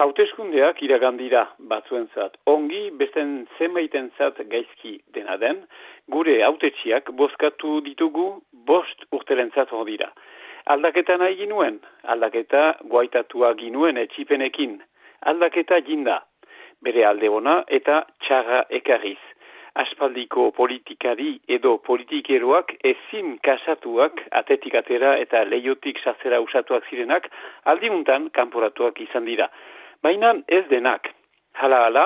Hauteskundeak iragandira batzuentzat ongi, besten zenbaitentzat gaizki dena den, gure hautetxiak bozkatu ditugu bost urtelentzat hor dira. Aldaketa nahi ginuen, aldaketa guaitatua ginuen etxipenekin, aldaketa jinda, bere alde ona eta txarra ekarriz. Aspaldiko politikari edo politikeroak ezin kasatuak atetik atera eta leiotik sazera usatuak zirenak aldiuntan kanporatuak izan dira. Baina ez denak. Hala hala,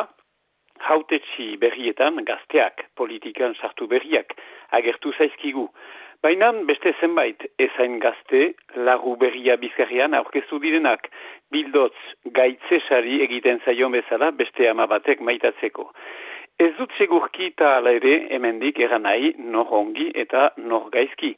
hautetxi berrietan gazteak, politikan sartu berriak, agertu zaizkigu. Baina beste zenbait ezain gazte, lagu berria bizkarrian aurkeztu direnak, bildotz gaitzesari egiten zaion bezala beste ama batek maitatzeko. Ez dut segurki eta ala ere hemendik eran nahi nor ongi eta nor gaizki.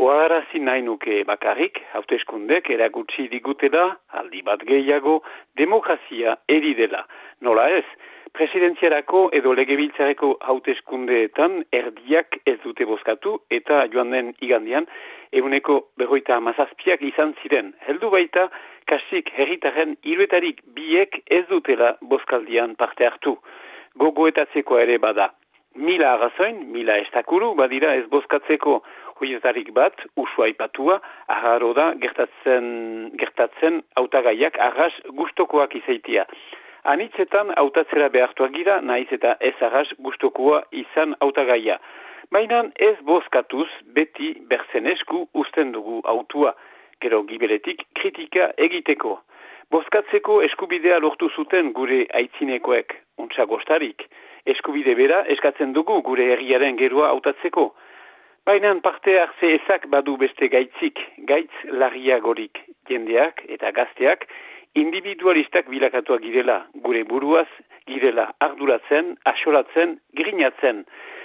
Oarazi nahi nuke bakarrik, hauteskundek eragutsi digutela, aldi bat gehiago, demokrazia eri dela. Nola ez, presidenziarako edo legebiltzareko hauteskundeetan erdiak ez dute bozkatu eta joan den igandian, eguneko berroita amazazpiak izan ziren. Heldu baita, kasik herritaren iruetarik biek ez dutela bozkaldian parte hartu gogoetatzeko ere bada. Mila agazoin, mila estakuru, badira ez bozkatzeko huietarik bat, usua ipatua, agarro da gertatzen, gertatzen autagaiak arras gustokoak izaitia. Anitzetan autatzera behartuak gira, naiz eta ez arras gustokoa izan autagaia. Baina ez bozkatuz beti berzen esku dugu autua, gero gibeletik kritika egiteko. Bozkatzeko eskubidea lortu zuten gure aitzinekoek, untsa gostarik. Eskubide bera eskatzen dugu gure herriaren gerua hautatzeko. Baina parte hartze ezak badu beste gaitzik, gaitz larriagorik jendeak eta gazteak individualistak bilakatuak girela, gure buruaz girela arduratzen, asolatzen, grinatzen.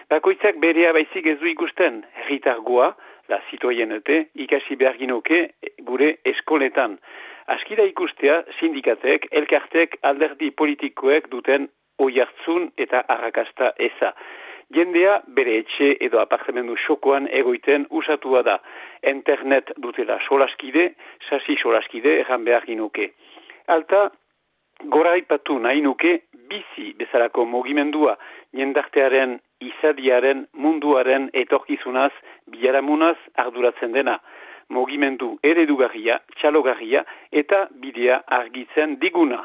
Bakoitzak berea baizik ez du ikusten, herritargoa, la zitoienete, ikasi behar ginoke gure eskoletan. Askira ikustea sindikatek, elkartek, alderdi politikoek duten oiartzun eta arrakasta eza. Jendea bere etxe edo apartamendu xokoan egoiten usatua da. Internet dutela solaskide, sasi solaskide erran behar ginuke. Alta, gora ipatu nahi nuke bizi bezalako mogimendua jendartearen izadiaren munduaren etorkizunaz bilaramunaz arduratzen dena. Mogimendu eredugarria, txalogarria eta bidea argitzen diguna.